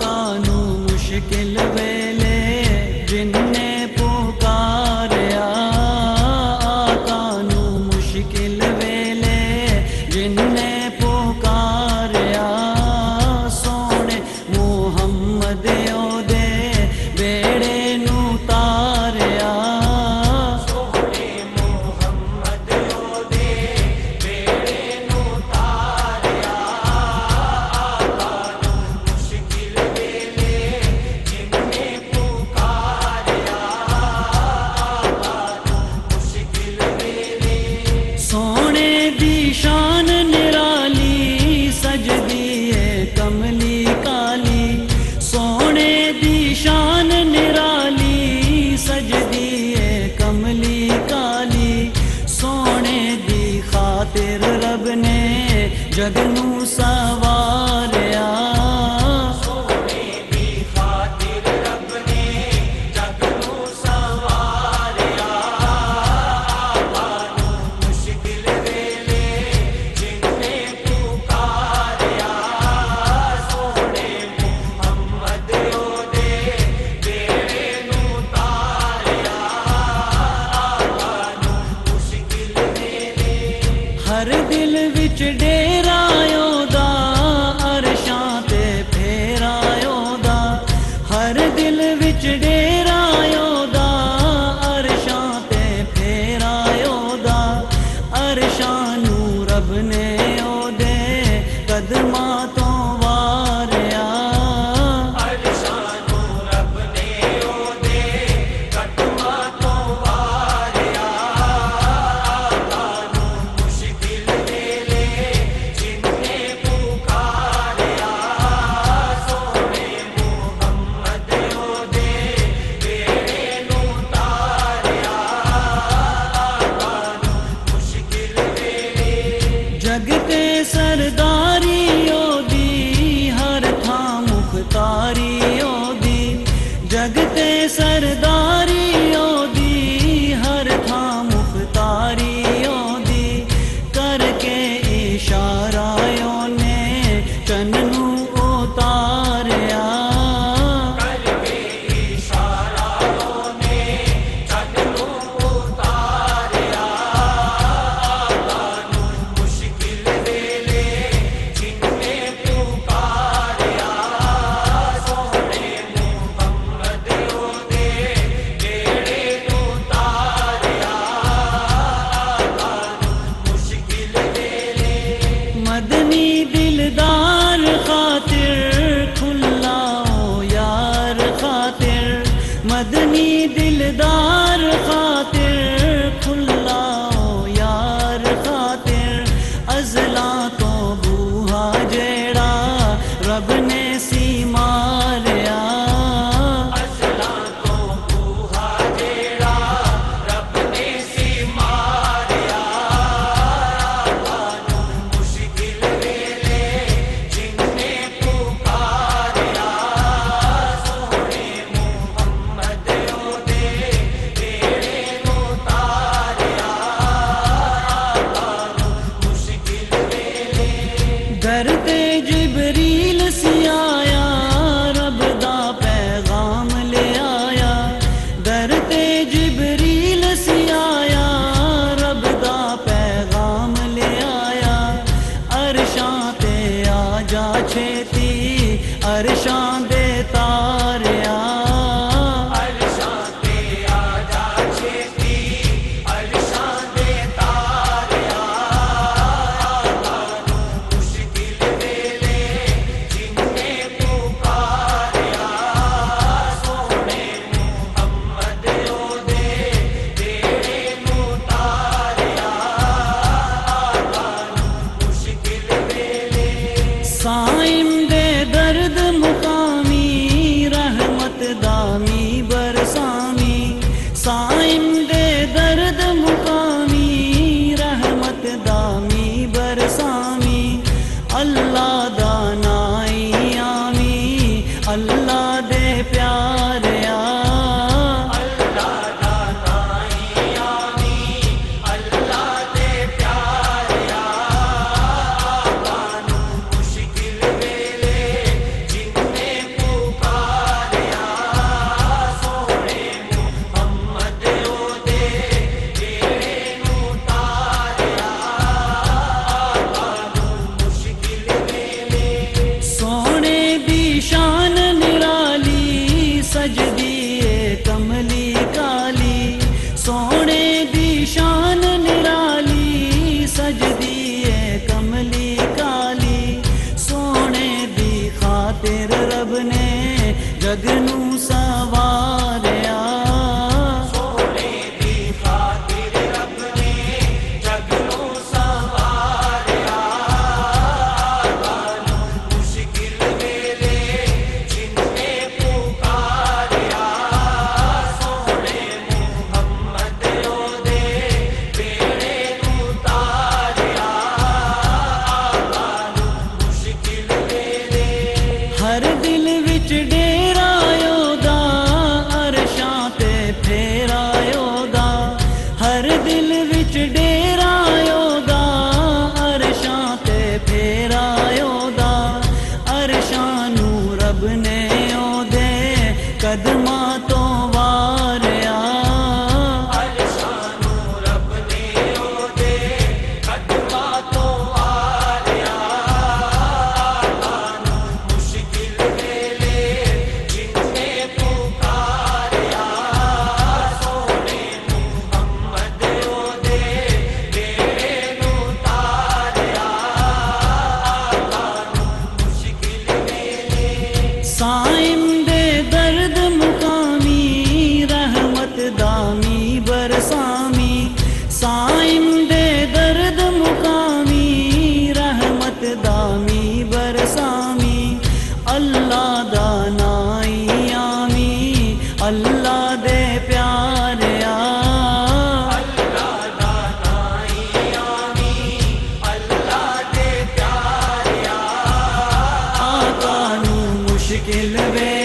کا جگنو ساوا ہر دل وچ ڈے آدمی دلدار دیتی ارشان دے سائم بے درد مقامی، رحمت دامی، برسامی۔ سائم بے درد مقامی، رحمت دامی، برسامی۔ اللہ دل میں